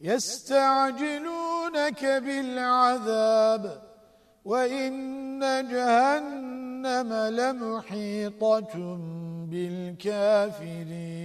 يستعجلونك بالعذاب وإن جهنم لمحيطة بالكافرين.